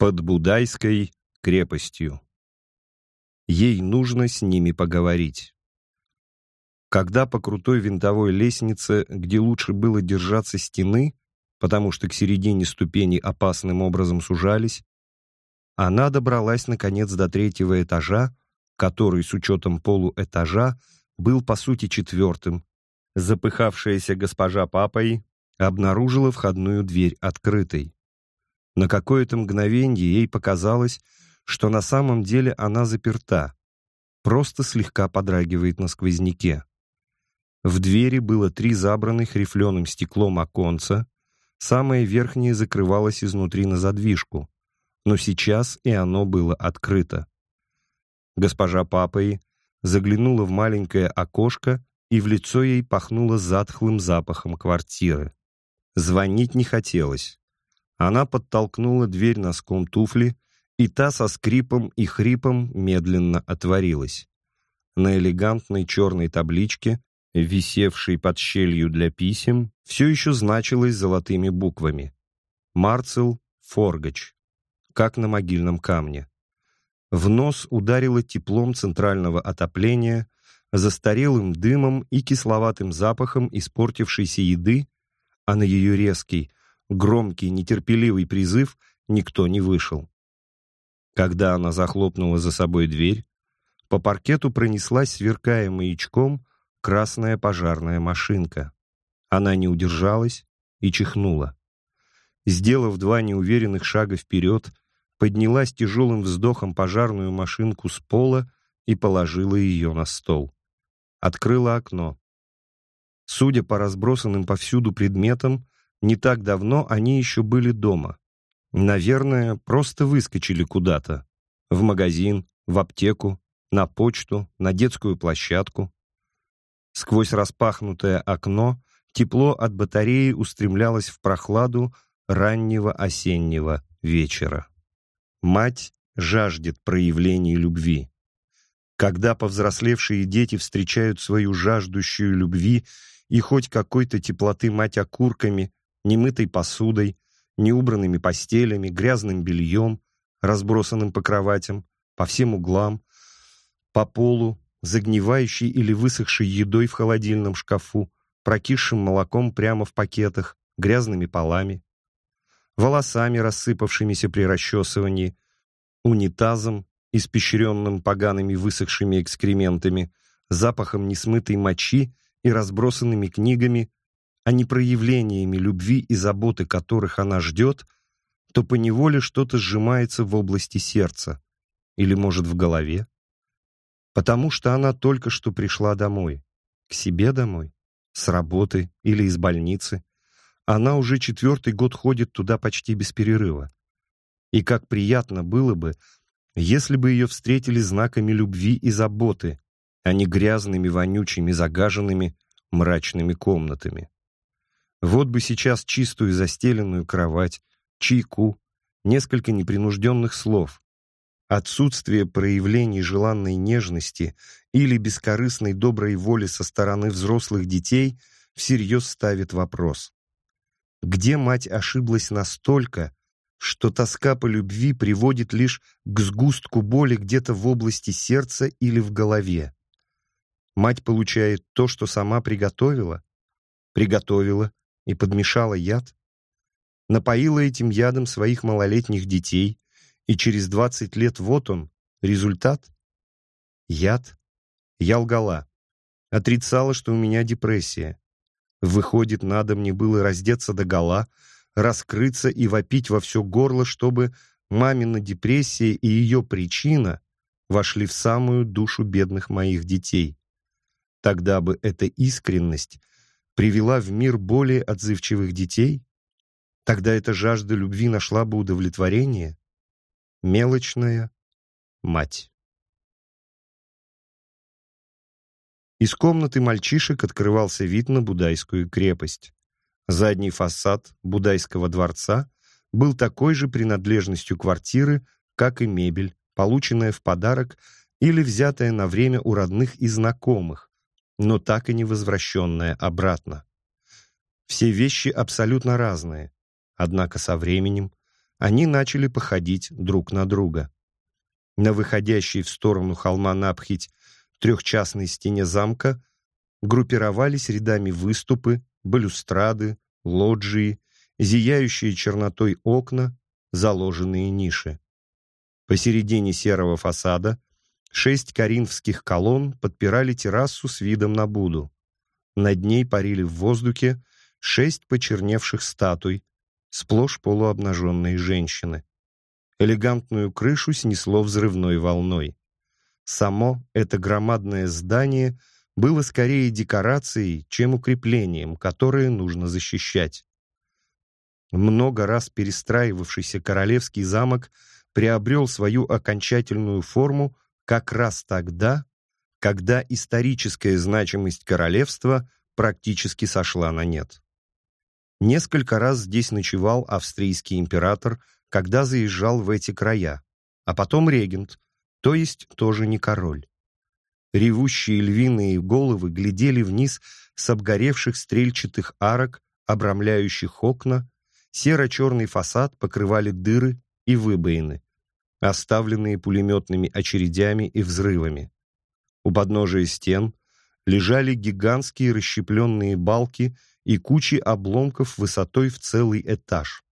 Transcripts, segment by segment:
под Будайской крепостью. Ей нужно с ними поговорить. Когда по крутой винтовой лестнице, где лучше было держаться стены, потому что к середине ступени опасным образом сужались, она добралась, наконец, до третьего этажа, который, с учетом полуэтажа, был, по сути, четвертым. Запыхавшаяся госпожа папой обнаружила входную дверь открытой. На какое-то мгновенье ей показалось, что на самом деле она заперта, просто слегка подрагивает на сквозняке. В двери было три забранных рифленым стеклом оконца, самое верхнее закрывалось изнутри на задвижку, но сейчас и оно было открыто. Госпожа Папой заглянула в маленькое окошко, и в лицо ей пахнуло затхлым запахом квартиры. Звонить не хотелось. Она подтолкнула дверь носком туфли, и та со скрипом и хрипом медленно отворилась. На элегантной черной табличке, висевшей под щелью для писем, все еще значилось золотыми буквами. «Марцел Форгач», как на могильном камне. В нос ударило теплом центрального отопления, застарелым дымом и кисловатым запахом испортившейся еды, а на ее резкий, громкий, нетерпеливый призыв никто не вышел. Когда она захлопнула за собой дверь, по паркету пронеслась, сверкая маячком, красная пожарная машинка. Она не удержалась и чихнула. Сделав два неуверенных шага вперед, поднялась тяжелым вздохом пожарную машинку с пола и положила ее на стол. Открыла окно. Судя по разбросанным повсюду предметам, не так давно они еще были дома. Наверное, просто выскочили куда-то. В магазин, в аптеку, на почту, на детскую площадку. Сквозь распахнутое окно тепло от батареи устремлялось в прохладу раннего осеннего вечера. Мать жаждет проявлений любви. Когда повзрослевшие дети встречают свою жаждущую любви и хоть какой-то теплоты мать окурками, немытой посудой, неубранными постелями, грязным бельем, разбросанным по кроватям, по всем углам, по полу, загнивающей или высохшей едой в холодильном шкафу, прокисшим молоком прямо в пакетах, грязными полами, волосами, рассыпавшимися при расчесывании, унитазом, испещренным погаными высохшими экскрементами, запахом несмытой мочи и разбросанными книгами, а не проявлениями любви и заботы, которых она ждет, то поневоле что-то сжимается в области сердца или, может, в голове. Потому что она только что пришла домой, к себе домой, с работы или из больницы. Она уже четвертый год ходит туда почти без перерыва. И как приятно было бы, если бы ее встретили знаками любви и заботы, а не грязными, вонючими, загаженными, мрачными комнатами. Вот бы сейчас чистую застеленную кровать, чайку, несколько непринужденных слов. Отсутствие проявлений желанной нежности или бескорыстной доброй воли со стороны взрослых детей всерьез ставит вопрос. Где мать ошиблась настолько, что тоска по любви приводит лишь к сгустку боли где-то в области сердца или в голове? Мать получает то, что сама приготовила? Приготовила и подмешала яд, напоила этим ядом своих малолетних детей, и через 20 лет вот он, результат. Яд. Я лгала. Отрицала, что у меня депрессия. Выходит, надо мне было раздеться до гола, раскрыться и вопить во все горло, чтобы мамина депрессия и ее причина вошли в самую душу бедных моих детей. Тогда бы эта искренность привела в мир более отзывчивых детей? Тогда эта жажда любви нашла бы удовлетворение? Мелочная мать. Из комнаты мальчишек открывался вид на Будайскую крепость. Задний фасад Будайского дворца был такой же принадлежностью квартиры, как и мебель, полученная в подарок или взятая на время у родных и знакомых, но так и не возвращенная обратно. Все вещи абсолютно разные, однако со временем, они начали походить друг на друга. На выходящей в сторону холма Напхить трехчастной стене замка группировались рядами выступы, балюстрады, лоджии, зияющие чернотой окна, заложенные ниши. Посередине серого фасада шесть коринфских колонн подпирали террасу с видом на Буду. Над ней парили в воздухе шесть почерневших статуй, сплошь полуобнаженные женщины. Элегантную крышу снесло взрывной волной. Само это громадное здание было скорее декорацией, чем укреплением, которое нужно защищать. Много раз перестраивавшийся королевский замок приобрел свою окончательную форму как раз тогда, когда историческая значимость королевства практически сошла на нет. Несколько раз здесь ночевал австрийский император, когда заезжал в эти края, а потом регент, то есть тоже не король. Ревущие львиные головы глядели вниз с обгоревших стрельчатых арок, обрамляющих окна, серо-черный фасад покрывали дыры и выбоины, оставленные пулеметными очередями и взрывами. У подножия стен лежали гигантские расщепленные балки и кучи обломков высотой в целый этаж.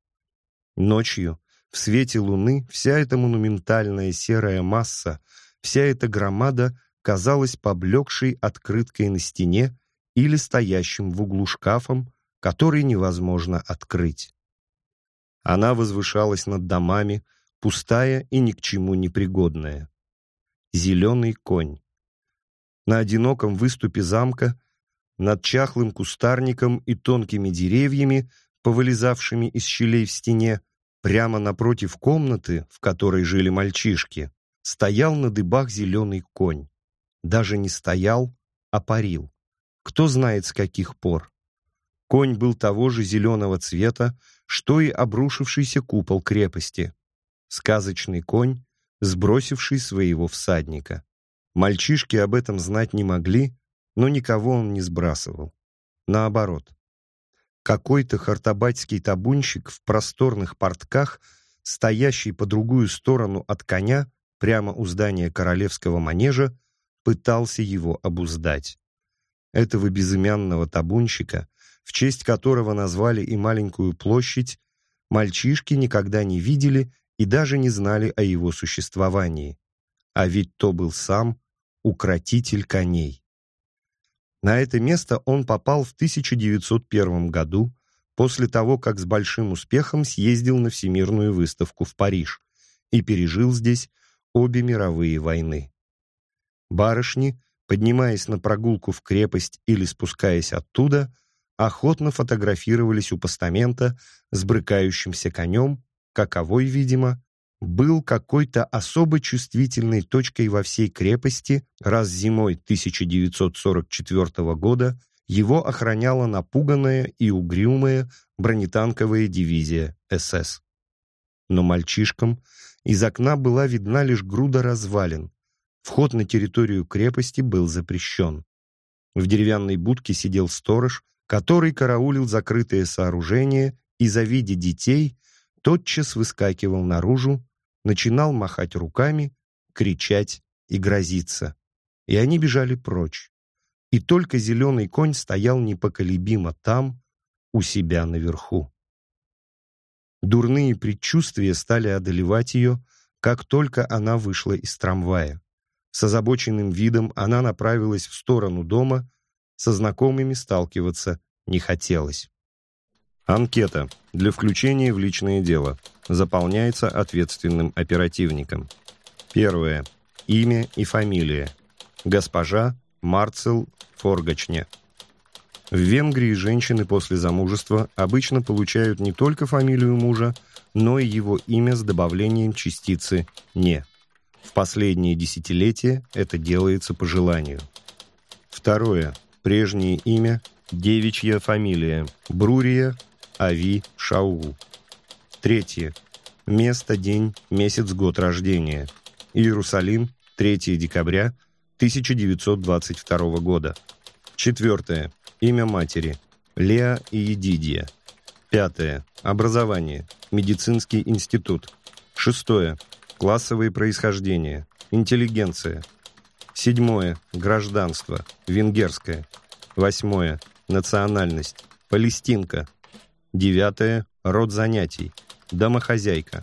Ночью, в свете луны, вся эта монументальная серая масса, вся эта громада казалась поблекшей открыткой на стене или стоящим в углу шкафом, который невозможно открыть. Она возвышалась над домами, пустая и ни к чему не пригодная. Зеленый конь. На одиноком выступе замка, над чахлым кустарником и тонкими деревьями, повылезавшими из щелей в стене, прямо напротив комнаты, в которой жили мальчишки, стоял на дыбах зеленый конь. Даже не стоял, а парил. Кто знает, с каких пор. Конь был того же зеленого цвета, что и обрушившийся купол крепости. Сказочный конь, сбросивший своего всадника. Мальчишки об этом знать не могли, но никого он не сбрасывал. Наоборот. Какой-то хартабатский табунщик в просторных портках, стоящий по другую сторону от коня, прямо у здания королевского манежа, пытался его обуздать. Этого безымянного табунщика в честь которого назвали и маленькую площадь, мальчишки никогда не видели и даже не знали о его существовании. А ведь то был сам укротитель коней. На это место он попал в 1901 году, после того, как с большим успехом съездил на Всемирную выставку в Париж и пережил здесь обе мировые войны. Барышни, поднимаясь на прогулку в крепость или спускаясь оттуда, охотно фотографировались у постамента с брыкающимся конем, каковой, видимо, был какой-то особо чувствительной точкой во всей крепости, раз зимой 1944 года его охраняла напуганная и угрюмая бронетанковая дивизия СС. Но мальчишкам из окна была видна лишь груда развалин. Вход на территорию крепости был запрещен. В деревянной будке сидел сторож который караулил закрытое сооружение и, завидя детей, тотчас выскакивал наружу, начинал махать руками, кричать и грозиться. И они бежали прочь. И только зеленый конь стоял непоколебимо там, у себя наверху. Дурные предчувствия стали одолевать ее, как только она вышла из трамвая. С озабоченным видом она направилась в сторону дома, со знакомыми сталкиваться не хотелось. Анкета для включения в личное дело заполняется ответственным оперативником. Первое. Имя и фамилия. Госпожа Марцел Форгачне. В Венгрии женщины после замужества обычно получают не только фамилию мужа, но и его имя с добавлением частицы «не». В последние десятилетия это делается по желанию. Второе прежнее имя, девичья фамилия, Брурия Ави Шау. Третье. Место, день, месяц, год рождения. Иерусалим, 3 декабря 1922 года. Четвертое. Имя матери. Леа и Едидия. Пятое. Образование. Медицинский институт. Шестое. Классовые происхождения. Интеллигенция. Седьмое. Гражданство. Венгерское. Восьмое. Национальность. Палестинка. Девятое. Род занятий. Домохозяйка.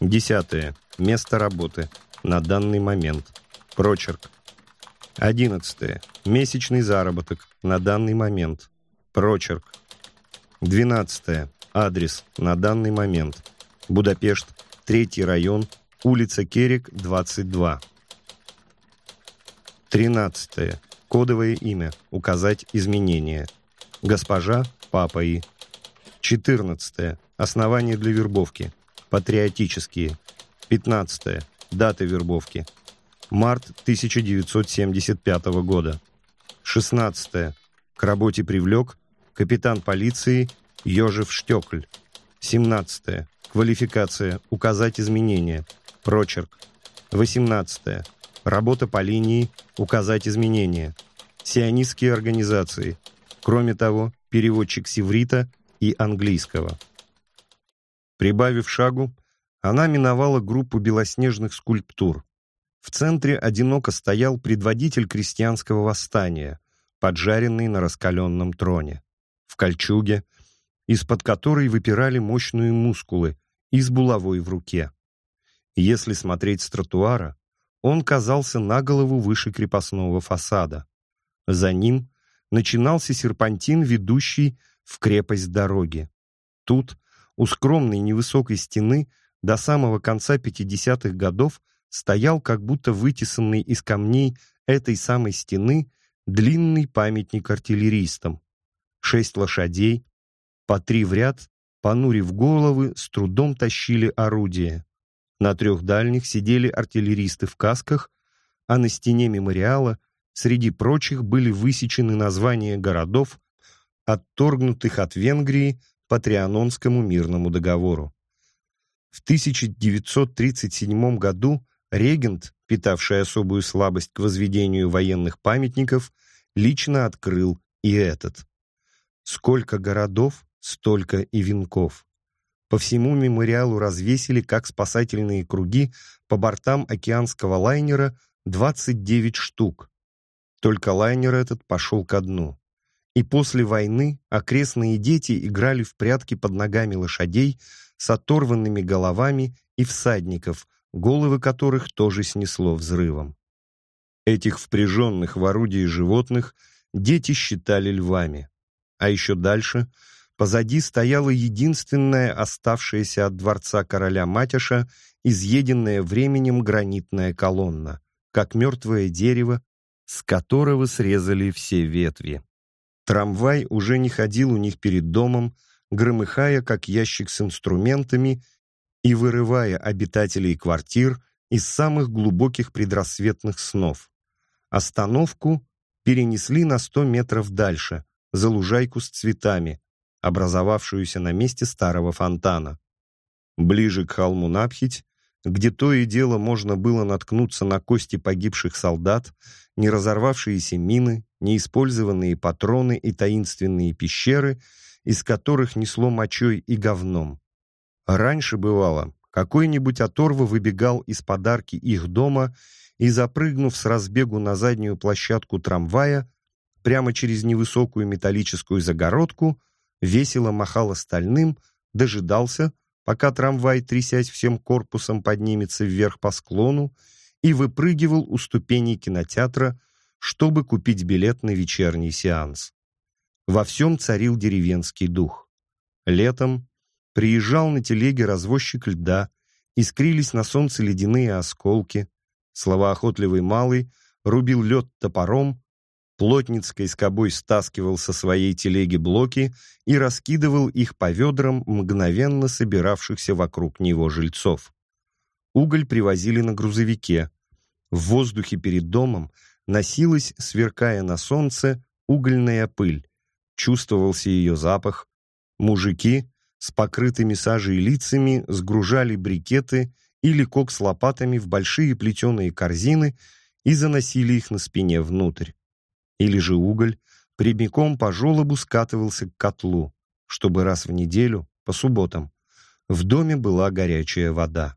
Десятое. Место работы. На данный момент. Прочерк. Одиннадцатое. Месячный заработок. На данный момент. Прочерк. Двенадцатое. Адрес. На данный момент. Будапешт. Третий район. Улица Керик, 22. Тринадцатое. Кодовое имя. Указать изменения. Госпожа Папаи. Четырнадцатое. Основания для вербовки. Патриотические. Пятнадцатое. Даты вербовки. Март 1975 года. 16. К работе привлек капитан полиции Ёжев Штекль. 17. Квалификация. Указать изменения. Прочерк. 18. Работа по линии. Указать изменения. Сионистские организации. Кроме того, переводчик севрита и английского. Прибавив шагу, она миновала группу белоснежных скульптур. В центре одиноко стоял предводитель крестьянского восстания, поджаренный на раскаленном троне, в кольчуге, из-под которой выпирали мощные мускулы и с булавой в руке. Если смотреть с тротуара, он казался на голову выше крепостного фасада. За ним начинался серпантин, ведущий в крепость дороги. Тут, у скромной невысокой стены, до самого конца 50-х годов стоял как будто вытесанный из камней этой самой стены длинный памятник артиллеристам. Шесть лошадей, по три в ряд, понурив головы, с трудом тащили орудия. На трех дальних сидели артиллеристы в касках, а на стене мемориала среди прочих были высечены названия городов, отторгнутых от Венгрии по Трианонскому мирному договору. В 1937 году Регент, питавший особую слабость к возведению военных памятников, лично открыл и этот. Сколько городов, столько и венков. По всему мемориалу развесили, как спасательные круги, по бортам океанского лайнера 29 штук. Только лайнер этот пошел ко дну. И после войны окрестные дети играли в прятки под ногами лошадей с оторванными головами и всадников, головы которых тоже снесло взрывом. Этих впряженных в орудии животных дети считали львами. А еще дальше, позади стояла единственная оставшаяся от дворца короля Матяша изъеденная временем гранитная колонна, как мертвое дерево, с которого срезали все ветви. Трамвай уже не ходил у них перед домом, громыхая, как ящик с инструментами, и вырывая обитателей квартир из самых глубоких предрассветных снов. Остановку перенесли на сто метров дальше, за лужайку с цветами, образовавшуюся на месте старого фонтана. Ближе к холму Напхить, где то и дело можно было наткнуться на кости погибших солдат, не разорвавшиеся мины, неиспользованные патроны и таинственные пещеры, из которых несло мочой и говном. Раньше бывало, какой-нибудь оторва выбегал из подарки их дома и, запрыгнув с разбегу на заднюю площадку трамвая, прямо через невысокую металлическую загородку, весело махал остальным, дожидался, пока трамвай, трясясь всем корпусом, поднимется вверх по склону, и выпрыгивал у ступеней кинотеатра, чтобы купить билет на вечерний сеанс. Во всем царил деревенский дух. Летом Приезжал на телеге развозчик льда, искрились на солнце ледяные осколки. Словоохотливый малый рубил лед топором, плотницкой скобой стаскивал со своей телеги блоки и раскидывал их по ведрам мгновенно собиравшихся вокруг него жильцов. Уголь привозили на грузовике. В воздухе перед домом носилась, сверкая на солнце, угольная пыль. Чувствовался ее запах. Мужики, с покрытыми сажей лицами сгружали брикеты или кок с лопатами в большие плетеные корзины и заносили их на спине внутрь. Или же уголь прямиком по желобу скатывался к котлу, чтобы раз в неделю, по субботам, в доме была горячая вода.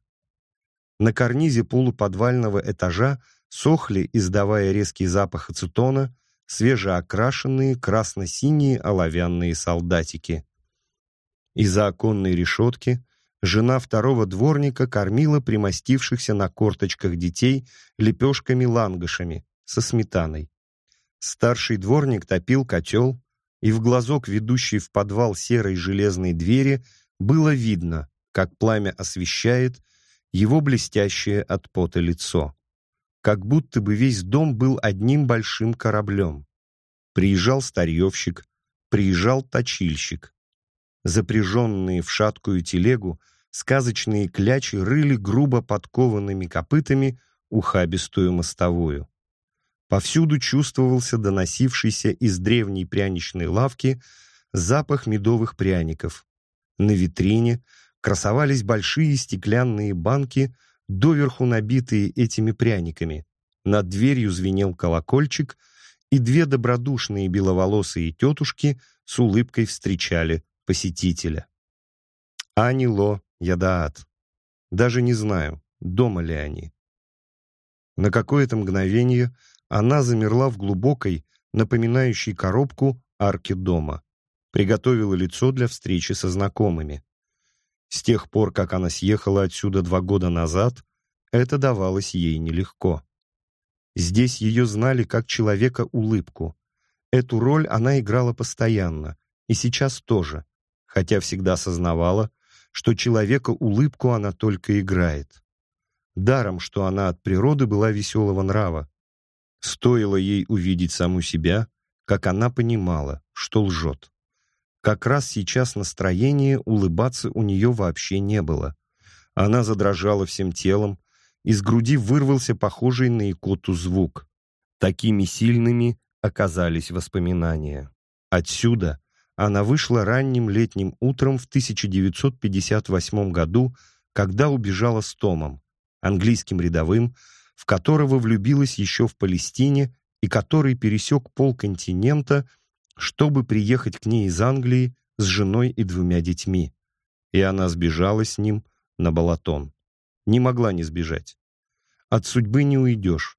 На карнизе полуподвального этажа сохли, издавая резкий запах ацетона, свежеокрашенные красно-синие оловянные солдатики. Из-за оконной решетки жена второго дворника кормила примостившихся на корточках детей лепешками-лангышами со сметаной. Старший дворник топил котел, и в глазок, ведущий в подвал серой железной двери, было видно, как пламя освещает его блестящее от пота лицо. Как будто бы весь дом был одним большим кораблем. Приезжал старьевщик, приезжал точильщик. Запряженные в шаткую телегу, сказочные клячи рыли грубо подкованными копытами ухабистую мостовую. Повсюду чувствовался доносившийся из древней пряничной лавки запах медовых пряников. На витрине красовались большие стеклянные банки, доверху набитые этими пряниками. Над дверью звенел колокольчик, и две добродушные беловолосые тетушки с улыбкой встречали посетителя. Ани Ло Ядаат. Даже не знаю, дома ли они. На какое-то мгновение она замерла в глубокой, напоминающей коробку арке дома. Приготовила лицо для встречи со знакомыми. С тех пор, как она съехала отсюда два года назад, это давалось ей нелегко. Здесь ее знали как человека-улыбку. Эту роль она играла постоянно, и сейчас тоже, хотя всегда сознавала, что человека-улыбку она только играет. Даром, что она от природы была веселого нрава, Стоило ей увидеть саму себя, как она понимала, что лжет. Как раз сейчас настроения улыбаться у нее вообще не было. Она задрожала всем телом, из груди вырвался похожий на икоту звук. Такими сильными оказались воспоминания. Отсюда она вышла ранним летним утром в 1958 году, когда убежала с Томом, английским рядовым, в которого влюбилась еще в Палестине и который пересек полконтинента, чтобы приехать к ней из Англии с женой и двумя детьми. И она сбежала с ним на Балатон. Не могла не сбежать. От судьбы не уйдешь.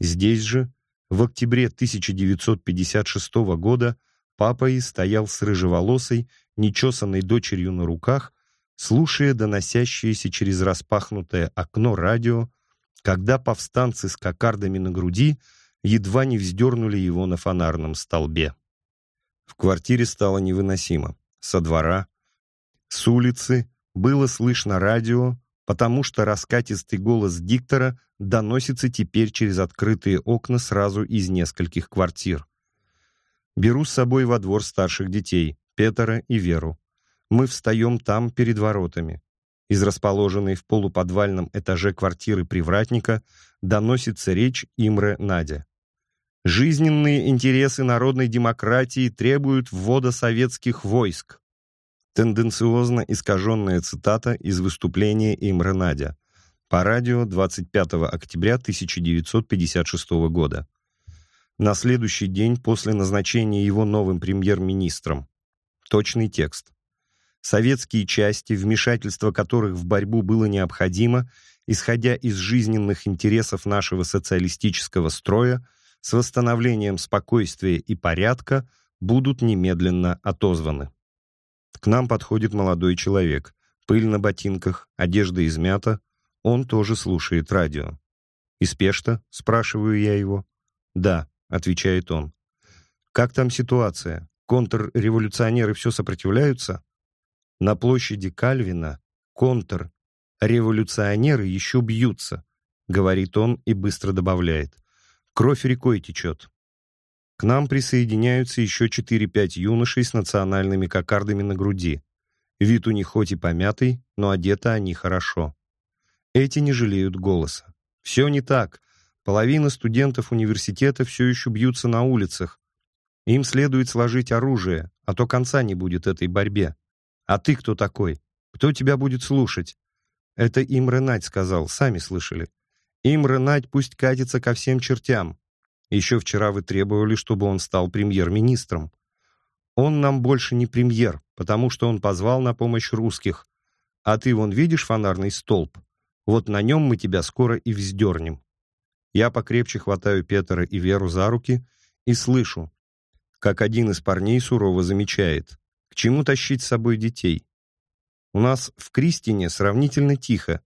Здесь же, в октябре 1956 года, папа и стоял с рыжеволосой, нечесанной дочерью на руках, слушая доносящееся через распахнутое окно радио когда повстанцы с кокардами на груди едва не вздернули его на фонарном столбе. В квартире стало невыносимо. Со двора, с улицы было слышно радио, потому что раскатистый голос диктора доносится теперь через открытые окна сразу из нескольких квартир. Беру с собой во двор старших детей, Петера и Веру. Мы встаем там перед воротами. Из расположенной в полуподвальном этаже квартиры привратника доносится речь Имре Надя. «Жизненные интересы народной демократии требуют ввода советских войск». Тенденциозно искаженная цитата из выступления Имре Надя по радио 25 октября 1956 года. На следующий день после назначения его новым премьер-министром. Точный текст советские части, вмешательство которых в борьбу было необходимо, исходя из жизненных интересов нашего социалистического строя, с восстановлением спокойствия и порядка будут немедленно отозваны. К нам подходит молодой человек. Пыль на ботинках, одежда измята. Он тоже слушает радио. «Из Пешта?» — спрашиваю я его. «Да», — отвечает он. «Как там ситуация? Контрреволюционеры все сопротивляются?» На площади Кальвина контр революционеры еще бьются, говорит он и быстро добавляет. Кровь рекой течет. К нам присоединяются еще 4-5 юношей с национальными кокардами на груди. Вид у них хоть и помятый, но одеты они хорошо. Эти не жалеют голоса. Все не так. Половина студентов университета все еще бьются на улицах. Им следует сложить оружие, а то конца не будет этой борьбе. А ты кто такой? Кто тебя будет слушать? Это им Ренать сказал, сами слышали. Им Ренать пусть катится ко всем чертям. Еще вчера вы требовали, чтобы он стал премьер-министром. Он нам больше не премьер, потому что он позвал на помощь русских. А ты вон видишь фонарный столб? Вот на нем мы тебя скоро и вздернем. Я покрепче хватаю Петра и Веру за руки и слышу, как один из парней сурово замечает, к чему тащить с собой детей. У нас в Кристине сравнительно тихо.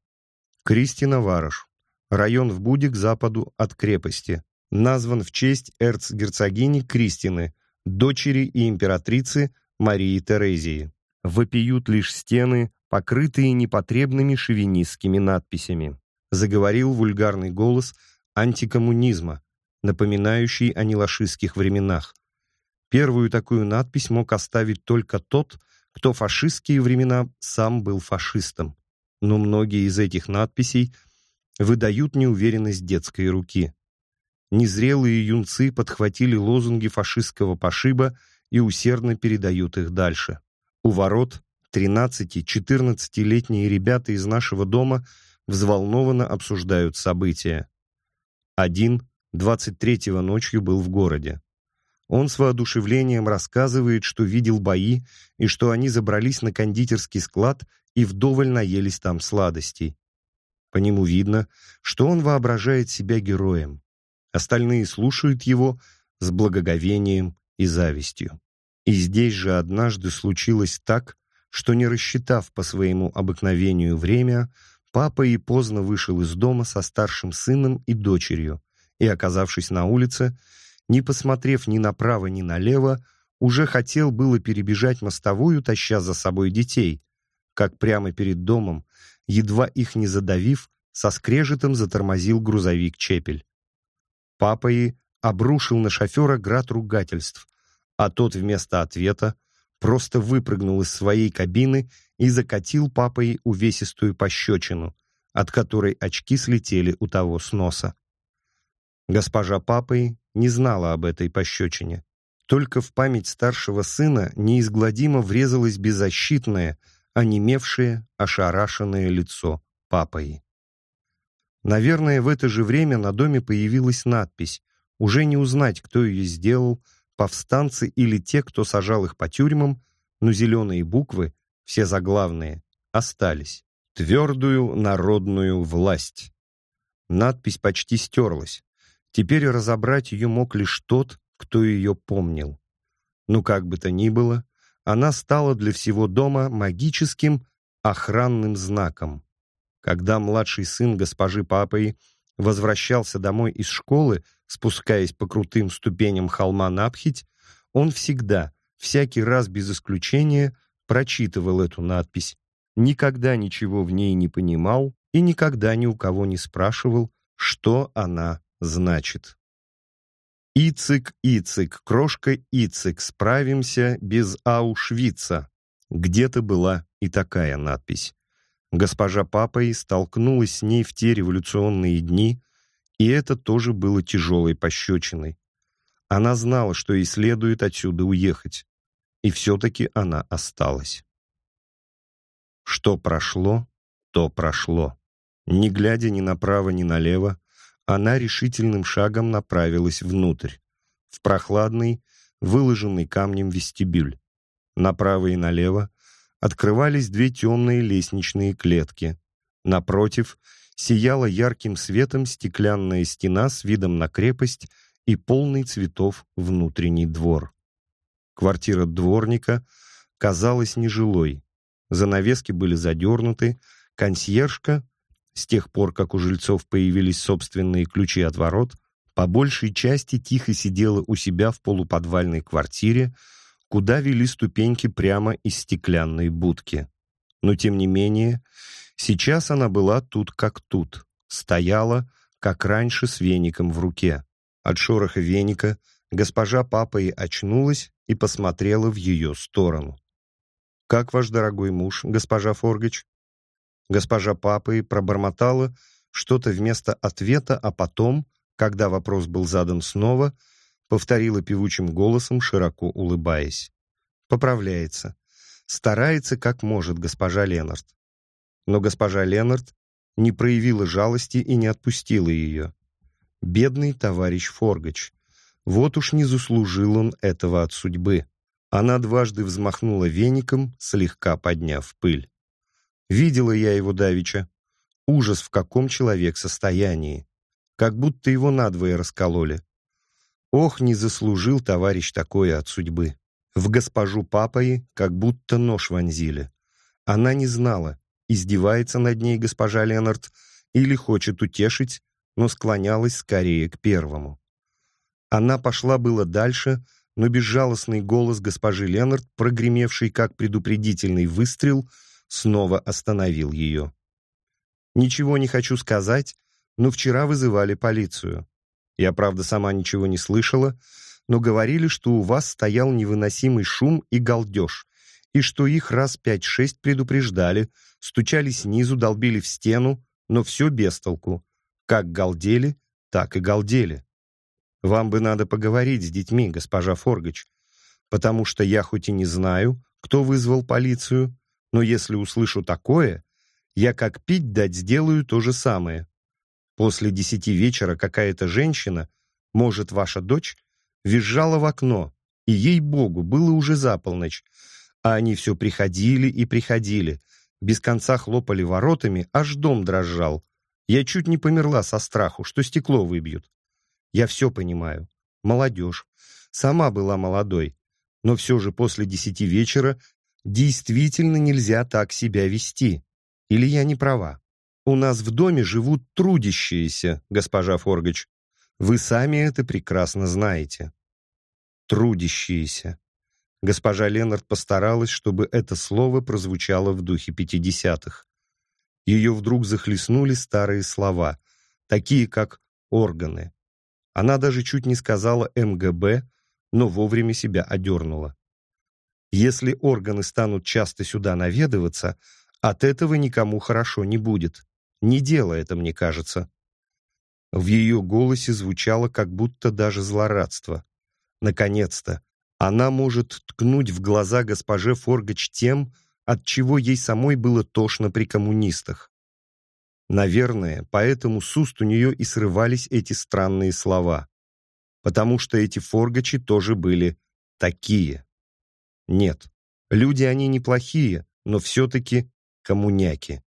Кристина-Варож. Район в Буде к западу от крепости. Назван в честь эрцгерцогини Кристины, дочери и императрицы Марии Терезии. Вопиют лишь стены, покрытые непотребными шовинистскими надписями. Заговорил вульгарный голос антикоммунизма, напоминающий о нелашистских временах. Первую такую надпись мог оставить только тот, кто фашистские времена сам был фашистом. Но многие из этих надписей выдают неуверенность детской руки. Незрелые юнцы подхватили лозунги фашистского пошиба и усердно передают их дальше. У ворот 13-14-летние ребята из нашего дома взволнованно обсуждают события. Один 23-го ночью был в городе. Он с воодушевлением рассказывает, что видел бои и что они забрались на кондитерский склад и вдоволь наелись там сладостей. По нему видно, что он воображает себя героем. Остальные слушают его с благоговением и завистью. И здесь же однажды случилось так, что, не рассчитав по своему обыкновению время, папа и поздно вышел из дома со старшим сыном и дочерью, и, оказавшись на улице, не посмотрев ни направо, ни налево, уже хотел было перебежать мостовую, таща за собой детей, как прямо перед домом, едва их не задавив, со скрежетом затормозил грузовик «Чепель». Папа и обрушил на шофера град ругательств, а тот вместо ответа просто выпрыгнул из своей кабины и закатил папой увесистую пощечину, от которой очки слетели у того с носа. Госпожа Папой не знала об этой пощечине. Только в память старшего сына неизгладимо врезалось беззащитное, онемевшее, ошарашенное лицо Папой. Наверное, в это же время на доме появилась надпись «Уже не узнать, кто ее сделал», повстанцы или те, кто сажал их по тюрьмам, но зеленые буквы, все заглавные, остались. Твердую народную власть. Надпись почти стерлась. Теперь разобрать ее мог лишь тот, кто ее помнил. Ну, как бы то ни было, она стала для всего дома магическим охранным знаком. Когда младший сын госпожи Папой возвращался домой из школы, спускаясь по крутым ступеням холма Напхить, он всегда, всякий раз без исключения, прочитывал эту надпись, никогда ничего в ней не понимал и никогда ни у кого не спрашивал, что она значит. «Ицик, Ицик, крошка Ицик, справимся без Аушвица». Где-то была и такая надпись. Госпожа Папой столкнулась с ней в те революционные дни, и это тоже было тяжелой пощечиной. Она знала, что ей следует отсюда уехать, и все-таки она осталась. Что прошло, то прошло. Не глядя ни направо, ни налево, она решительным шагом направилась внутрь, в прохладный, выложенный камнем вестибюль. Направо и налево открывались две темные лестничные клетки. Напротив сияла ярким светом стеклянная стена с видом на крепость и полный цветов внутренний двор. Квартира дворника казалась нежилой. Занавески были задернуты, консьержка, с тех пор, как у жильцов появились собственные ключи от ворот, по большей части тихо сидела у себя в полуподвальной квартире, куда вели ступеньки прямо из стеклянной будки. Но, тем не менее, сейчас она была тут как тут, стояла, как раньше, с веником в руке. От шороха веника госпожа папа и очнулась и посмотрела в ее сторону. «Как ваш дорогой муж, госпожа Форгач?» Госпожа папа и пробормотала что-то вместо ответа, а потом, когда вопрос был задан снова, повторила певучим голосом, широко улыбаясь. Поправляется. Старается, как может госпожа Ленард. Но госпожа Ленард не проявила жалости и не отпустила ее. Бедный товарищ Форгач. Вот уж не заслужил он этого от судьбы. Она дважды взмахнула веником, слегка подняв пыль. Видела я его давеча. Ужас, в каком человек состоянии. Как будто его надвое раскололи. Ох, не заслужил товарищ такое от судьбы. В госпожу Папаи как будто нож вонзили. Она не знала, издевается над ней госпожа Ленард или хочет утешить, но склонялась скорее к первому. Она пошла было дальше, но безжалостный голос госпожи Ленард, прогремевший как предупредительный выстрел, снова остановил ее. «Ничего не хочу сказать, но вчера вызывали полицию. Я, правда, сама ничего не слышала, но говорили, что у вас стоял невыносимый шум и галдеж, и что их раз пять-шесть предупреждали, стучали снизу, долбили в стену, но все без толку. Как галдели, так и галдели. Вам бы надо поговорить с детьми, госпожа Форгач, потому что я хоть и не знаю, кто вызвал полицию, но если услышу такое, я как пить дать сделаю то же самое. После десяти вечера какая-то женщина, может, ваша дочь, визжала в окно, и, ей-богу, было уже за полночь, а они все приходили и приходили, без конца хлопали воротами, аж дом дрожал. Я чуть не померла со страху, что стекло выбьют. Я все понимаю. Молодежь. Сама была молодой. Но все же после десяти вечера действительно нельзя так себя вести. Или я не права? У нас в доме живут трудящиеся, госпожа Форгач. Вы сами это прекрасно знаете. Трудящиеся. Госпожа Ленард постаралась, чтобы это слово прозвучало в духе пятидесятых. Ее вдруг захлестнули старые слова, такие как «органы». Она даже чуть не сказала МГБ, но вовремя себя одернула. Если органы станут часто сюда наведываться, от этого никому хорошо не будет. Не дело это, мне кажется. В ее голосе звучало как будто даже злорадство. Наконец-то, она может ткнуть в глаза госпоже Форгач тем, от чего ей самой было тошно при коммунистах. Наверное, поэтому с уст у нее и срывались эти странные слова. Потому что эти Форгачи тоже были такие. Нет, люди они неплохие, но все-таки коммуняки.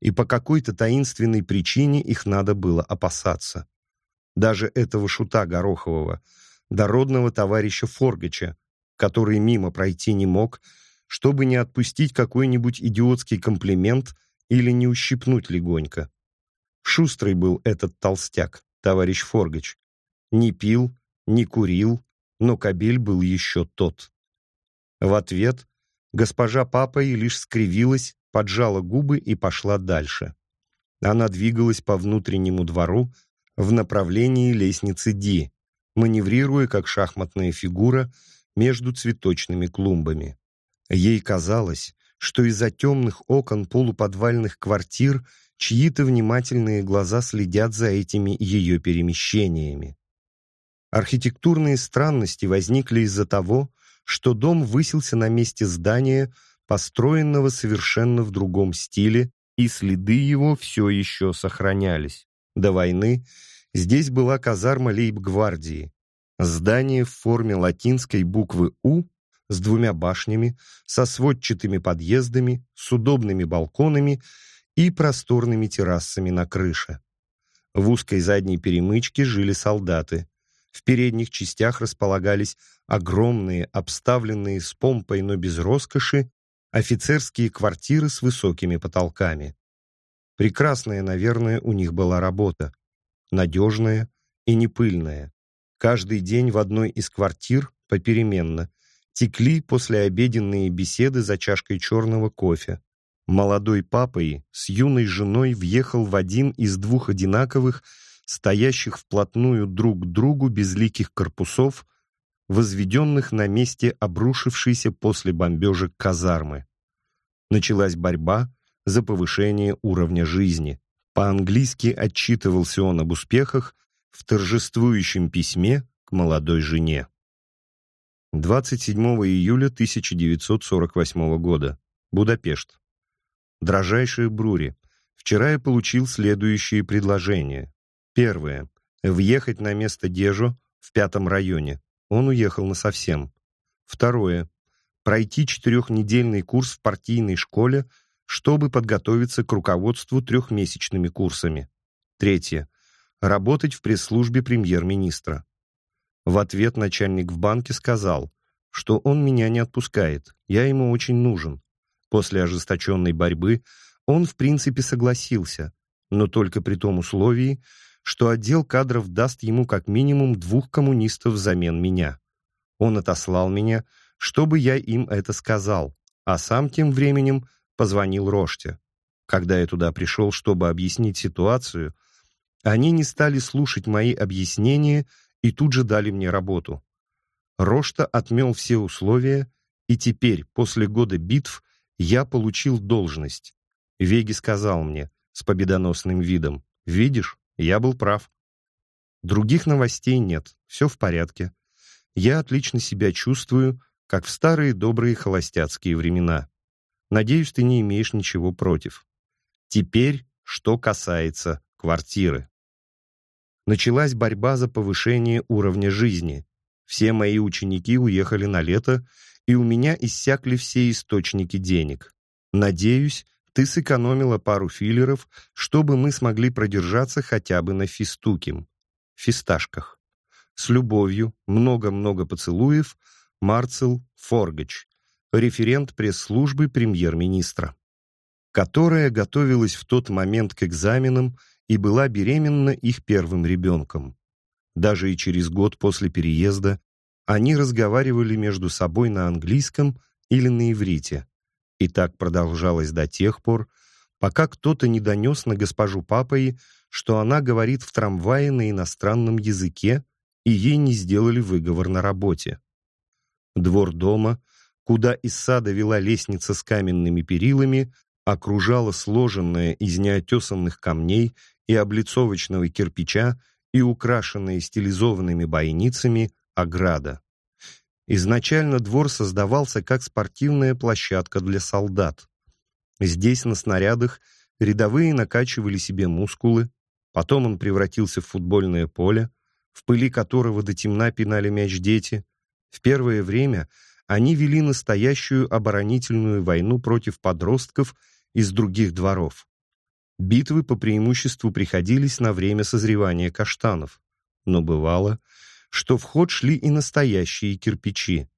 И по какой-то таинственной причине их надо было опасаться. Даже этого шута Горохового — дородного товарища Форгача, который мимо пройти не мог, чтобы не отпустить какой-нибудь идиотский комплимент или не ущипнуть легонько. Шустрый был этот толстяк, товарищ Форгач. Не пил, не курил, но кабель был еще тот. В ответ госпожа Папа и лишь скривилась, поджала губы и пошла дальше. Она двигалась по внутреннему двору в направлении лестницы Ди, маневрируя как шахматная фигура между цветочными клумбами. Ей казалось, что из-за темных окон полуподвальных квартир чьи-то внимательные глаза следят за этими ее перемещениями. Архитектурные странности возникли из-за того, что дом высился на месте здания, построенного совершенно в другом стиле, и следы его все еще сохранялись. До войны Здесь была казарма лейб-гвардии. Здание в форме латинской буквы «У» с двумя башнями, со сводчатыми подъездами, с удобными балконами и просторными террасами на крыше. В узкой задней перемычке жили солдаты. В передних частях располагались огромные, обставленные с помпой, но без роскоши, офицерские квартиры с высокими потолками. Прекрасная, наверное, у них была работа надежная и непыльная. Каждый день в одной из квартир, попеременно, текли послеобеденные беседы за чашкой черного кофе. Молодой папой с юной женой въехал в один из двух одинаковых, стоящих вплотную друг к другу безликих корпусов, возведенных на месте обрушившейся после бомбежек казармы. Началась борьба за повышение уровня жизни. По-английски отчитывался он об успехах в торжествующем письме к молодой жене. 27 июля 1948 года. Будапешт. Дрожайшие Брури. Вчера я получил следующие предложения. Первое. Въехать на место Дежо в пятом районе. Он уехал насовсем. Второе. пройти четырехнедельный курс в партийной школе, чтобы подготовиться к руководству трехмесячными курсами. Третье. Работать в пресс-службе премьер-министра. В ответ начальник в банке сказал, что он меня не отпускает, я ему очень нужен. После ожесточенной борьбы он в принципе согласился, но только при том условии, что отдел кадров даст ему как минимум двух коммунистов взамен меня. Он отослал меня, чтобы я им это сказал, а сам тем временем позвонил Роште. Когда я туда пришел, чтобы объяснить ситуацию, они не стали слушать мои объяснения и тут же дали мне работу. Рошта отмел все условия, и теперь, после года битв, я получил должность. Веги сказал мне с победоносным видом, «Видишь, я был прав». Других новостей нет, все в порядке. Я отлично себя чувствую, как в старые добрые холостяцкие времена. Надеюсь, ты не имеешь ничего против. Теперь, что касается квартиры. Началась борьба за повышение уровня жизни. Все мои ученики уехали на лето, и у меня иссякли все источники денег. Надеюсь, ты сэкономила пару филлеров, чтобы мы смогли продержаться хотя бы на фистуким, фисташках. С любовью, много-много поцелуев, Марцел Форгач, референт пресс-службы премьер-министра, которая готовилась в тот момент к экзаменам и была беременна их первым ребенком. Даже и через год после переезда они разговаривали между собой на английском или на иврите. И так продолжалось до тех пор, пока кто-то не донес на госпожу Папаи, что она говорит в трамвае на иностранном языке, и ей не сделали выговор на работе. Двор дома, куда из сада вела лестница с каменными перилами, окружала сложенная из неотесанных камней и облицовочного кирпича и украшенная стилизованными бойницами ограда. Изначально двор создавался как спортивная площадка для солдат. Здесь на снарядах рядовые накачивали себе мускулы, потом он превратился в футбольное поле, в пыли которого до темна пинали мяч дети. В первое время они вели настоящую оборонительную войну против подростков из других дворов. Битвы по преимуществу приходились на время созревания каштанов, но бывало, что в ход шли и настоящие кирпичи.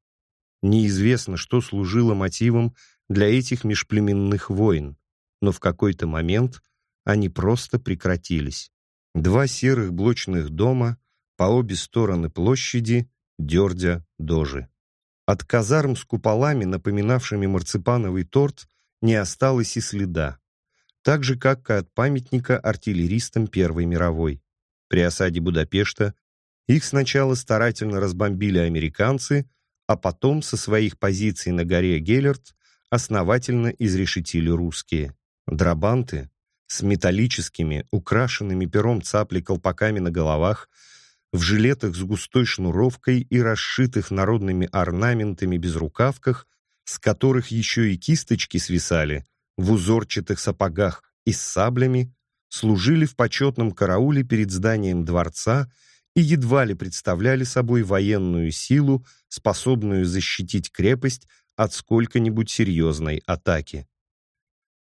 Неизвестно, что служило мотивом для этих межплеменных войн, но в какой-то момент они просто прекратились. Два серых блочных дома по обе стороны площади Дёрдя Дожи. От казарм с куполами, напоминавшими марципановый торт, не осталось и следа. Так же, как и от памятника артиллеристам Первой мировой. При осаде Будапешта их сначала старательно разбомбили американцы, а потом со своих позиций на горе Геллерт основательно изрешетили русские. Драбанты с металлическими, украшенными пером цапли колпаками на головах в жилетах с густой шнуровкой и расшитых народными орнаментами безрукавках, с которых еще и кисточки свисали, в узорчатых сапогах и с саблями, служили в почетном карауле перед зданием дворца и едва ли представляли собой военную силу, способную защитить крепость от сколько-нибудь серьезной атаки.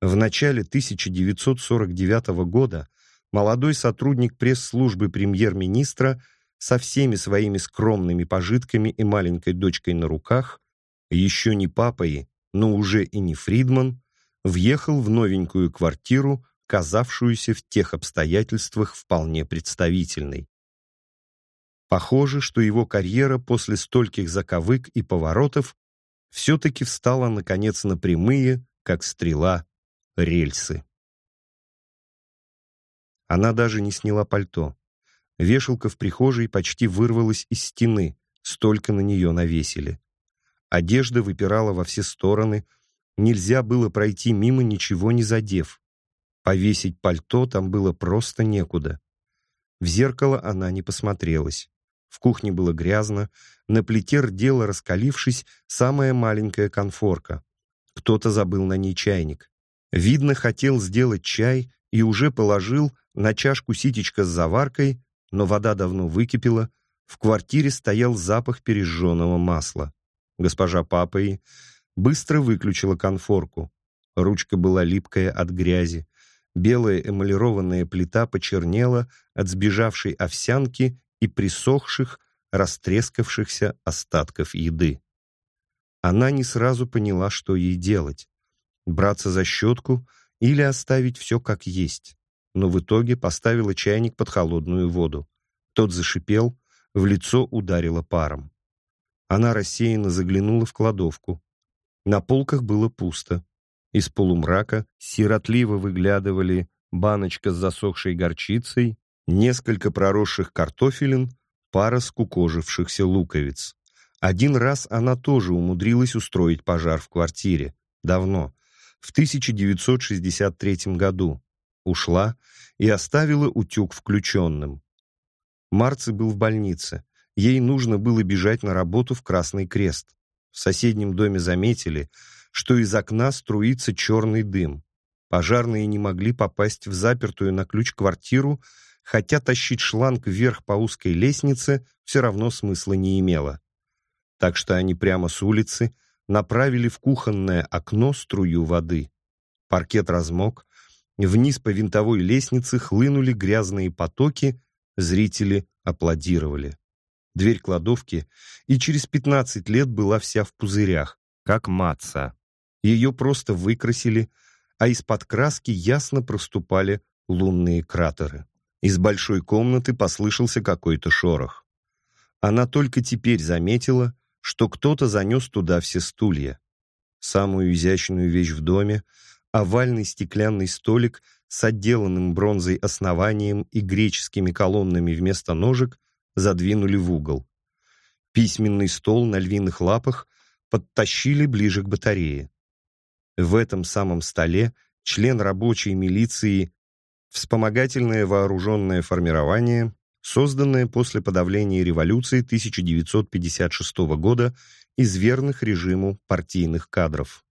В начале 1949 года молодой сотрудник пресс-службы премьер-министра со всеми своими скромными пожитками и маленькой дочкой на руках, еще не папой, но уже и не Фридман, въехал в новенькую квартиру, казавшуюся в тех обстоятельствах вполне представительной. Похоже, что его карьера после стольких заковык и поворотов все-таки встала, наконец, на прямые, как стрела, рельсы. Она даже не сняла пальто. Вешалка в прихожей почти вырвалась из стены, столько на нее навесили. Одежда выпирала во все стороны, нельзя было пройти мимо, ничего не задев. Повесить пальто там было просто некуда. В зеркало она не посмотрелась. В кухне было грязно, на плите рдела, раскалившись, самая маленькая конфорка. Кто-то забыл на ней чайник. Видно, хотел сделать чай и уже положил на чашку ситечка с заваркой, но вода давно выкипела, в квартире стоял запах пережженного масла. Госпожа Папой Быстро выключила конфорку. Ручка была липкая от грязи. Белая эмалированная плита почернела от сбежавшей овсянки и присохших, растрескавшихся остатков еды. Она не сразу поняла, что ей делать. Браться за щетку или оставить все как есть. Но в итоге поставила чайник под холодную воду. Тот зашипел, в лицо ударило паром. Она рассеянно заглянула в кладовку. На полках было пусто. Из полумрака сиротливо выглядывали баночка с засохшей горчицей, несколько проросших картофелин, пара скукожившихся луковиц. Один раз она тоже умудрилась устроить пожар в квартире. Давно, в 1963 году. Ушла и оставила утюг включенным. Марци был в больнице. Ей нужно было бежать на работу в Красный Крест. В соседнем доме заметили, что из окна струится черный дым. Пожарные не могли попасть в запертую на ключ квартиру, хотя тащить шланг вверх по узкой лестнице все равно смысла не имело. Так что они прямо с улицы направили в кухонное окно струю воды. Паркет размок, вниз по винтовой лестнице хлынули грязные потоки, зрители аплодировали. Дверь кладовки и через 15 лет была вся в пузырях, как маца. Ее просто выкрасили, а из-под краски ясно проступали лунные кратеры. Из большой комнаты послышался какой-то шорох. Она только теперь заметила, что кто-то занес туда все стулья. Самую изящную вещь в доме — овальный стеклянный столик с отделанным бронзой основанием и греческими колоннами вместо ножек задвинули в угол. Письменный стол на львиных лапах подтащили ближе к батарее. В этом самом столе член рабочей милиции вспомогательное вооруженное формирование созданное после подавления революции 1956 года из верных режиму партийных кадров.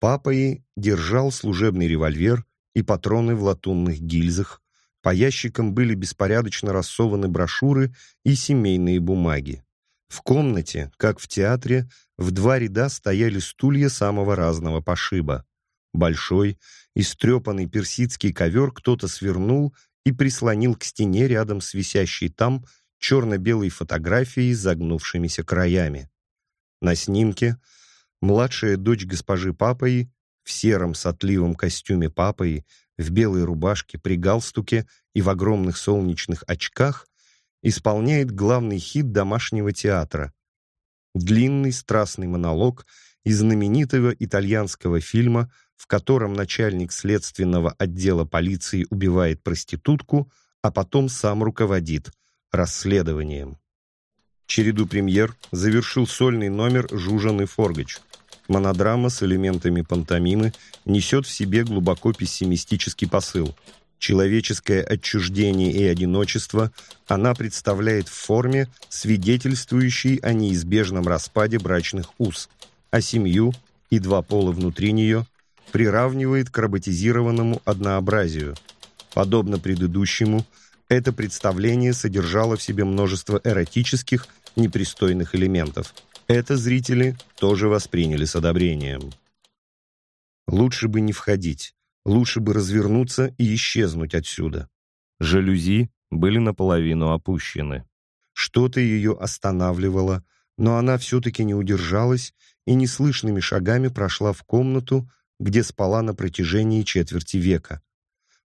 Папаи держал служебный револьвер и патроны в латунных гильзах, по ящикам были беспорядочно рассованы брошюры и семейные бумаги. В комнате, как в театре, в два ряда стояли стулья самого разного пошиба. Большой, истрепанный персидский ковер кто-то свернул и прислонил к стене рядом с висящей там черно-белой фотографией с загнувшимися краями. На снимке младшая дочь госпожи Папаи в сером с отливом костюме Папаи, в белой рубашке при галстуке и в огромных солнечных очках исполняет главный хит домашнего театра. Длинный страстный монолог из знаменитого итальянского фильма в котором начальник следственного отдела полиции убивает проститутку, а потом сам руководит расследованием. Череду премьер завершил сольный номер «Жужан и Форгач». Монодрама с элементами пантомимы несет в себе глубоко пессимистический посыл. Человеческое отчуждение и одиночество она представляет в форме, свидетельствующей о неизбежном распаде брачных уз, а семью и два пола внутри нее приравнивает к роботизированному однообразию. Подобно предыдущему, это представление содержало в себе множество эротических, непристойных элементов. Это зрители тоже восприняли с одобрением. Лучше бы не входить, лучше бы развернуться и исчезнуть отсюда. Жалюзи были наполовину опущены. Что-то ее останавливало, но она все-таки не удержалась и неслышными шагами прошла в комнату, где спала на протяжении четверти века.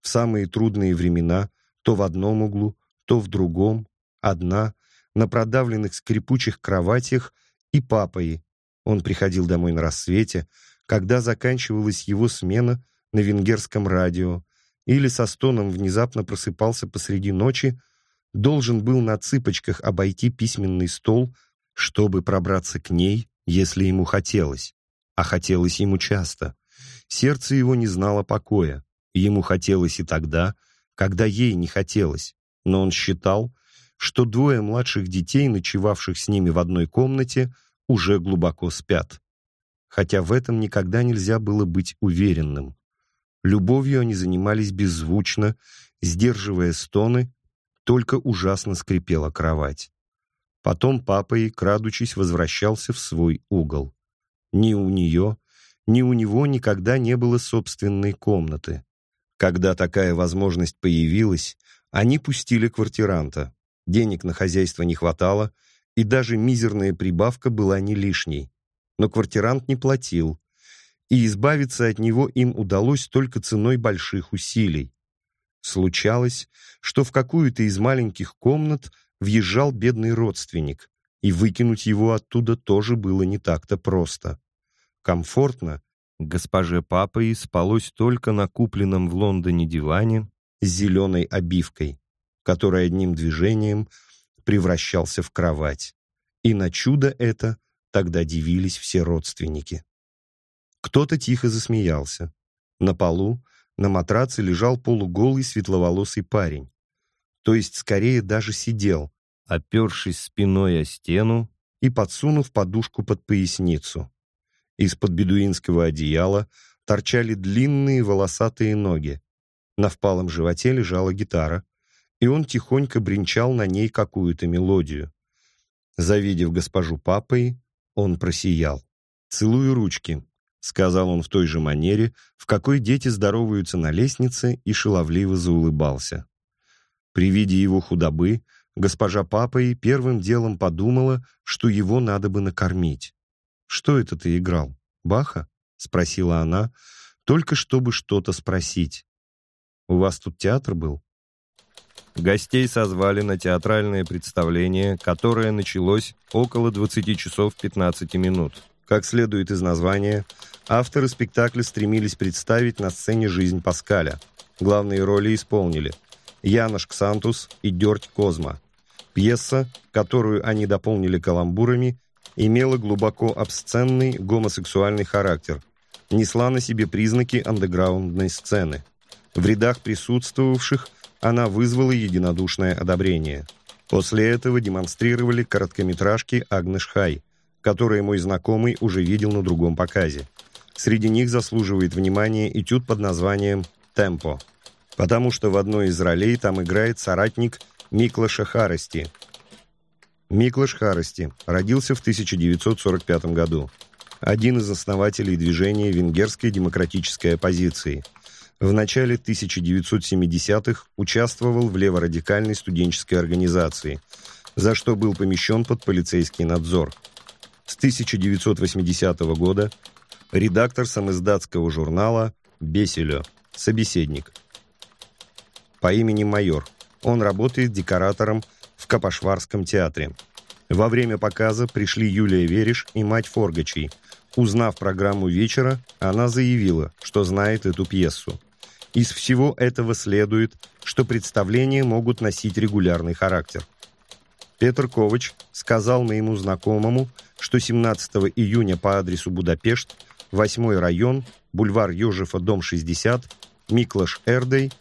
В самые трудные времена, то в одном углу, то в другом, одна, на продавленных скрипучих кроватях и папой. Он приходил домой на рассвете, когда заканчивалась его смена на венгерском радио, или со стоном внезапно просыпался посреди ночи, должен был на цыпочках обойти письменный стол, чтобы пробраться к ней, если ему хотелось. А хотелось ему часто. Сердце его не знало покоя. Ему хотелось и тогда, когда ей не хотелось. Но он считал, что двое младших детей, ночевавших с ними в одной комнате, уже глубоко спят. Хотя в этом никогда нельзя было быть уверенным. Любовью они занимались беззвучно, сдерживая стоны, только ужасно скрипела кровать. Потом папа и, крадучись, возвращался в свой угол. Ни у нее, ни у него никогда не было собственной комнаты. Когда такая возможность появилась, они пустили квартиранта. Денег на хозяйство не хватало, и даже мизерная прибавка была не лишней. Но квартирант не платил, и избавиться от него им удалось только ценой больших усилий. Случалось, что в какую-то из маленьких комнат въезжал бедный родственник, и выкинуть его оттуда тоже было не так-то просто. Комфортно госпоже Папой спалось только на купленном в Лондоне диване с зеленой обивкой, который одним движением превращался в кровать. И на чудо это тогда дивились все родственники. Кто-то тихо засмеялся. На полу, на матраце лежал полуголый светловолосый парень. То есть, скорее, даже сидел, опершись спиной о стену и подсунув подушку под поясницу. Из-под бедуинского одеяла торчали длинные волосатые ноги. На впалом животе лежала гитара, и он тихонько бренчал на ней какую-то мелодию. Завидев госпожу папой, он просиял. «Целую ручки», — сказал он в той же манере, в какой дети здороваются на лестнице, и шаловливо заулыбался. При виде его худобы госпожа папой первым делом подумала, что его надо бы накормить. «Что это ты играл? Баха?» — спросила она, только чтобы что-то спросить. «У вас тут театр был?» Гостей созвали на театральное представление, которое началось около 20 часов 15 минут. Как следует из названия, авторы спектакля стремились представить на сцене жизнь Паскаля. Главные роли исполнили Янош Ксантус и Дёрть Козма. Пьеса, которую они дополнили каламбурами, имела глубоко обсценный гомосексуальный характер, несла на себе признаки андеграундной сцены. В рядах присутствовавших она вызвала единодушное одобрение. После этого демонстрировали короткометражки «Агнеш Хай», которые мой знакомый уже видел на другом показе. Среди них заслуживает внимания этюд под названием «Темпо», потому что в одной из ролей там играет соратник Миклаша Харости. Миклаш Харости родился в 1945 году. Один из основателей движения венгерской демократической оппозиции – в начале 1970-х участвовал в леворадикальной студенческой организации, за что был помещен под полицейский надзор. С 1980 года редактор самиздатского журнала «Беселё», собеседник. По имени Майор. Он работает декоратором в Капашварском театре. Во время показа пришли Юлия Вериш и мать Форгачей. Узнав программу вечера, она заявила, что знает эту пьесу. Из всего этого следует, что представления могут носить регулярный характер. Петр Ковач сказал моему знакомому, что 17 июня по адресу Будапешт, 8 район, бульвар Ёжефа, дом 60, Миклаш Эрдей,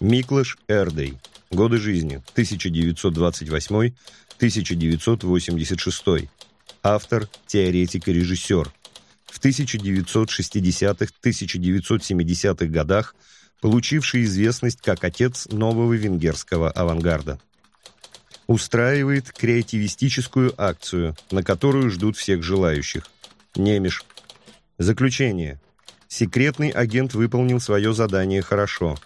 Миклаш Эрдей, годы жизни 1928-1986, автор, теоретик и режиссер, в 1960-1970-х годах, получивший известность как отец нового венгерского авангарда. Устраивает креативистическую акцию, на которую ждут всех желающих. Немеш. Заключение. Секретный агент выполнил свое задание хорошо.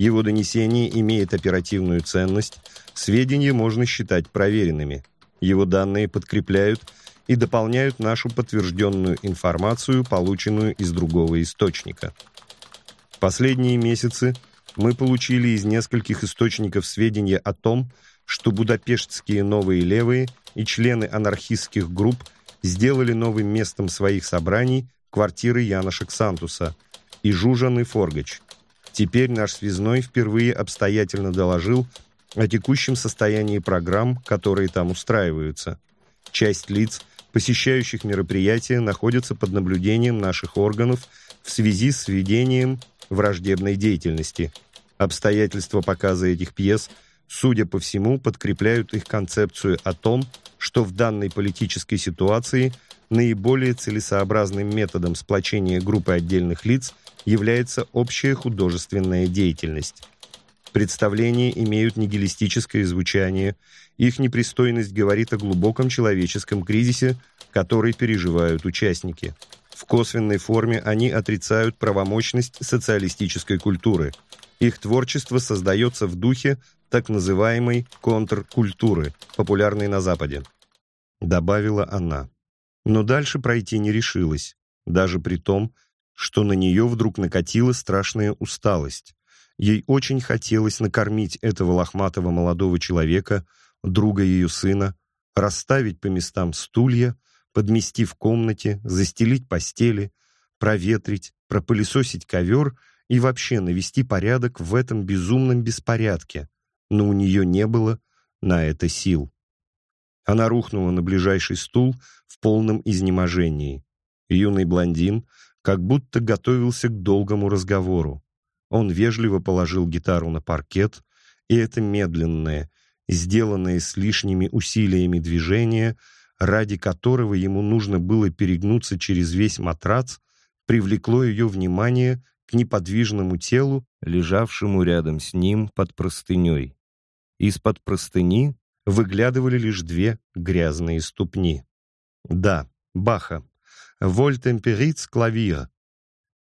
Его донесение имеет оперативную ценность, сведения можно считать проверенными. Его данные подкрепляют – и дополняют нашу подтвержденную информацию, полученную из другого источника. Последние месяцы мы получили из нескольких источников сведения о том, что будапештские новые левые и члены анархистских групп сделали новым местом своих собраний квартиры Яна Шексантуса и Жужаны Форгач. Теперь наш связной впервые обстоятельно доложил о текущем состоянии программ, которые там устраиваются. Часть лиц, посещающих мероприятия находятся под наблюдением наших органов в связи с ведением враждебной деятельности. Обстоятельства показа этих пьес, судя по всему, подкрепляют их концепцию о том, что в данной политической ситуации наиболее целесообразным методом сплочения группы отдельных лиц является общая художественная деятельность. Представления имеют нигилистическое звучание, их непристойность говорит о глубоком человеческом кризисе, который переживают участники. В косвенной форме они отрицают правомощность социалистической культуры. Их творчество создается в духе так называемой контркультуры, популярной на Западе. Добавила она. Но дальше пройти не решилась, даже при том, что на нее вдруг накатила страшная усталость. Ей очень хотелось накормить этого лохматого молодого человека, друга ее сына, расставить по местам стулья, подмести в комнате, застелить постели, проветрить, пропылесосить ковер и вообще навести порядок в этом безумном беспорядке, но у нее не было на это сил. Она рухнула на ближайший стул в полном изнеможении. Юный блондин как будто готовился к долгому разговору. Он вежливо положил гитару на паркет, и это медленное, сделанное с лишними усилиями движение, ради которого ему нужно было перегнуться через весь матрац, привлекло ее внимание к неподвижному телу, лежавшему рядом с ним под простыней. Из-под простыни выглядывали лишь две грязные ступни. Да, Баха. Вольтемпериц клавир.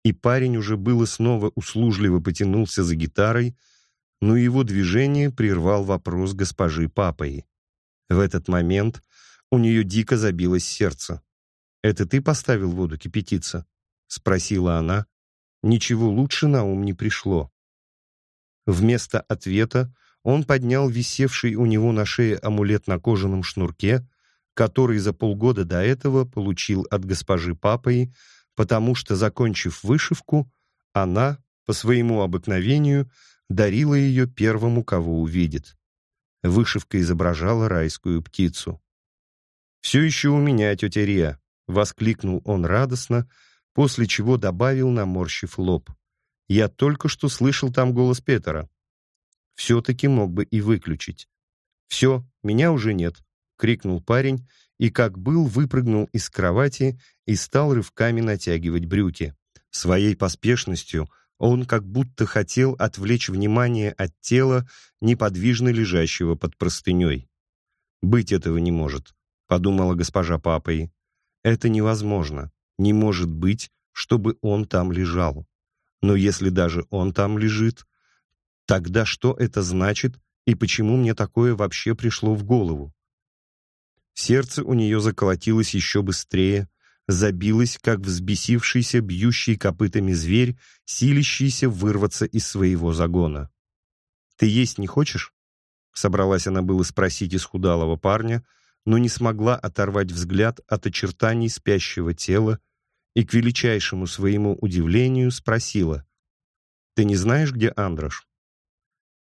И парень уже было снова услужливо потянулся за гитарой, но его движение прервал вопрос госпожи папой. В этот момент у нее дико забилось сердце. «Это ты поставил воду кипятиться?» — спросила она. Ничего лучше на ум не пришло. Вместо ответа он поднял висевший у него на шее амулет на кожаном шнурке, который за полгода до этого получил от госпожи Папой, потому что, закончив вышивку, она, по своему обыкновению, дарила ее первому, кого увидит. Вышивка изображала райскую птицу. «Все еще у меня, тетя Рия!» — воскликнул он радостно, после чего добавил, наморщив лоб. «Я только что слышал там голос Петера все-таки мог бы и выключить. «Все, меня уже нет», — крикнул парень, и как был, выпрыгнул из кровати и стал рывками натягивать брюки. Своей поспешностью он как будто хотел отвлечь внимание от тела, неподвижно лежащего под простыней. «Быть этого не может», — подумала госпожа Папой. «Это невозможно. Не может быть, чтобы он там лежал. Но если даже он там лежит, Тогда что это значит и почему мне такое вообще пришло в голову? Сердце у нее заколотилось еще быстрее, забилось, как взбесившийся, бьющий копытами зверь, силящийся вырваться из своего загона. «Ты есть не хочешь?» Собралась она было спросить исхудалого парня, но не смогла оторвать взгляд от очертаний спящего тела и, к величайшему своему удивлению, спросила, «Ты не знаешь, где Андрош?»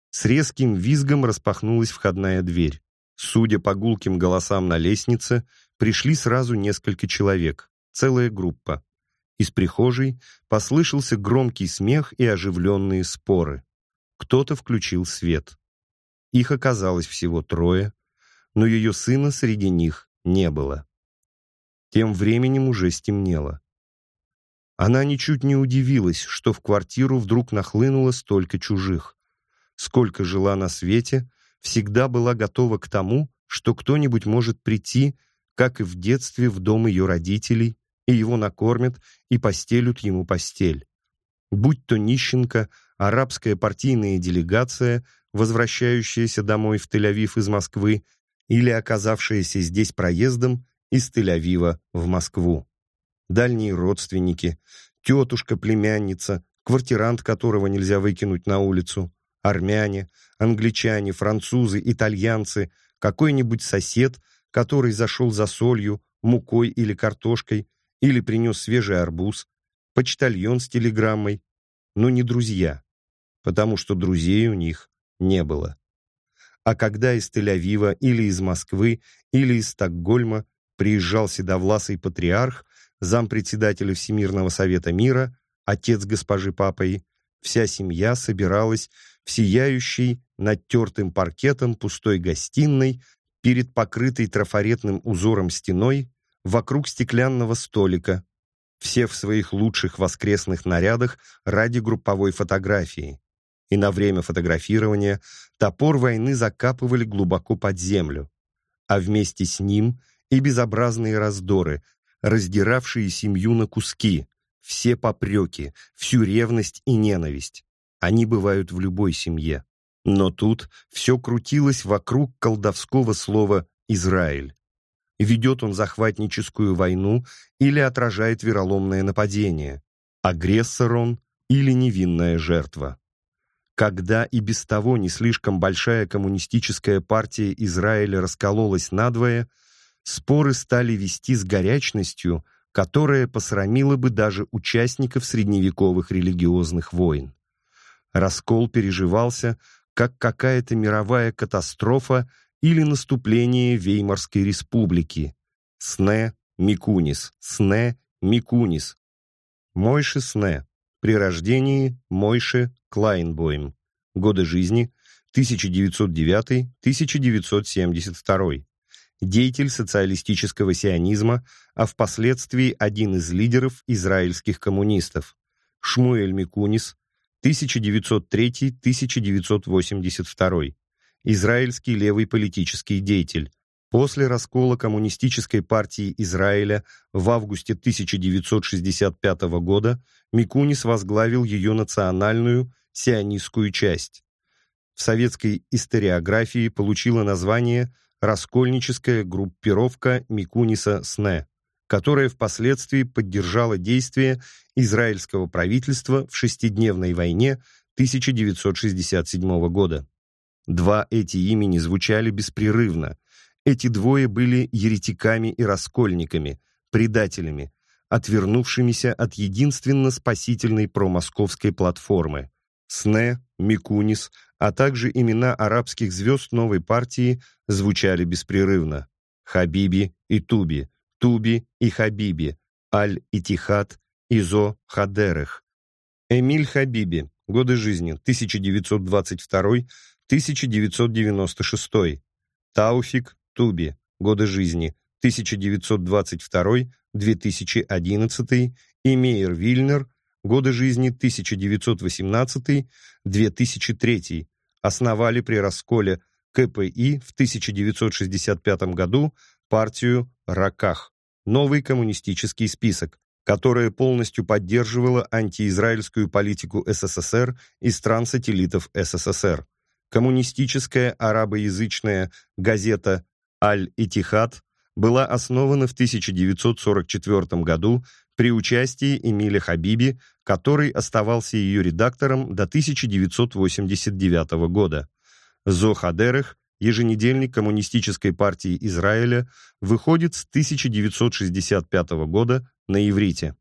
С резким визгом распахнулась входная дверь. Судя по гулким голосам на лестнице, пришли сразу несколько человек, целая группа. Из прихожей послышался громкий смех и оживленные споры. Кто-то включил свет. Их оказалось всего трое, но ее сына среди них не было. Тем временем уже стемнело. Она ничуть не удивилась, что в квартиру вдруг нахлынуло столько чужих сколько жила на свете, всегда была готова к тому, что кто-нибудь может прийти, как и в детстве, в дом ее родителей, и его накормят и постелют ему постель. Будь то нищенка, арабская партийная делегация, возвращающаяся домой в Тель-Авив из Москвы, или оказавшаяся здесь проездом из Тель-Авива в Москву. Дальние родственники, тетушка, племянница, квартирант которого нельзя выкинуть на улицу, армяне, англичане, французы, итальянцы, какой-нибудь сосед, который зашел за солью, мукой или картошкой, или принес свежий арбуз, почтальон с телеграммой, но не друзья, потому что друзей у них не было. А когда из Тель-Авива или из Москвы или из Стокгольма приезжал седовласый патриарх, зампредседателя Всемирного Совета Мира, отец госпожи Папой, вся семья собиралась в сияющей над тертым паркетом пустой гостиной перед покрытой трафаретным узором стеной вокруг стеклянного столика, все в своих лучших воскресных нарядах ради групповой фотографии. И на время фотографирования топор войны закапывали глубоко под землю, а вместе с ним и безобразные раздоры, раздиравшие семью на куски, все попреки, всю ревность и ненависть. Они бывают в любой семье. Но тут все крутилось вокруг колдовского слова «Израиль». Ведет он захватническую войну или отражает вероломное нападение? Агрессор он или невинная жертва? Когда и без того не слишком большая коммунистическая партия Израиля раскололась надвое, споры стали вести с горячностью, которая посрамила бы даже участников средневековых религиозных войн. Раскол переживался как какая-то мировая катастрофа или наступление Веймарской республики. Сне Микунис, Сне Микунис. Мойше Сне. При рождении Мойше Клайнбойм. Годы жизни 1909-1972. Деятель социалистического сионизма, а впоследствии один из лидеров израильских коммунистов. Шмуэль Микунис, 1903-1982. Израильский левый политический деятель. После раскола Коммунистической партии Израиля в августе 1965 года Микунис возглавил ее национальную сионистскую часть. В советской историографии получила название «Раскольническая группировка Микуниса-СНЕ», которая впоследствии поддержала действия израильского правительства в шестидневной войне 1967 года. Два эти имени звучали беспрерывно. Эти двое были еретиками и раскольниками, предателями, отвернувшимися от единственно спасительной промосковской платформы. СНЕ, Микунис, а также имена арабских звезд новой партии звучали беспрерывно. Хабиби и Туби, Туби и Хабиби, Аль-Итихад, Изо Хадерех. Эмиль Хабиби, годы жизни 1922-1996. Тауфик Туби, годы жизни 1922-2011. И Мейер Вильнер, годы жизни 1918-2003. Основали при расколе КПИ в 1965 году партию Раках, новый коммунистический список, которая полностью поддерживала антиизраильскую политику СССР и стран-сателлитов СССР. Коммунистическая арабоязычная газета «Аль-Итихад» была основана в 1944 году при участии Эмиля Хабиби, который оставался ее редактором до 1989 года. Зо Хадерех еженедельник Коммунистической партии Израиля, выходит с 1965 года на иврите.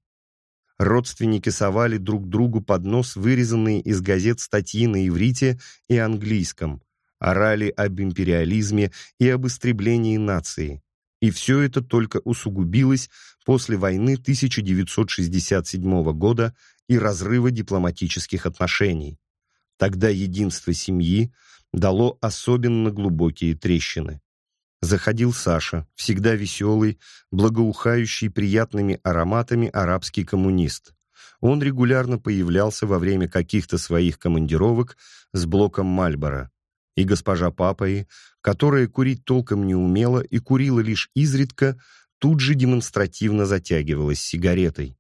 Родственники совали друг другу под нос вырезанные из газет статьи на иврите и английском, орали об империализме и об истреблении нации. И все это только усугубилось после войны 1967 года и разрыва дипломатических отношений. Тогда единство семьи дало особенно глубокие трещины. Заходил Саша, всегда веселый, благоухающий приятными ароматами арабский коммунист. Он регулярно появлялся во время каких-то своих командировок с блоком Мальбора. И госпожа Папаи, которая курить толком не умела и курила лишь изредка, тут же демонстративно затягивалась сигаретой.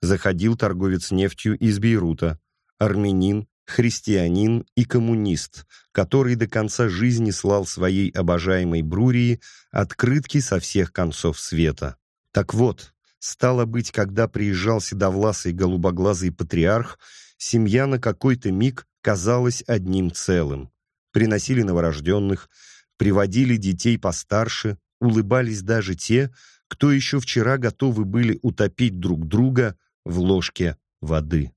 Заходил торговец нефтью из Бейрута, армянин христианин и коммунист, который до конца жизни слал своей обожаемой Брурии открытки со всех концов света. Так вот, стало быть, когда приезжал седовласый голубоглазый патриарх, семья на какой-то миг казалась одним целым. Приносили новорожденных, приводили детей постарше, улыбались даже те, кто еще вчера готовы были утопить друг друга в ложке воды.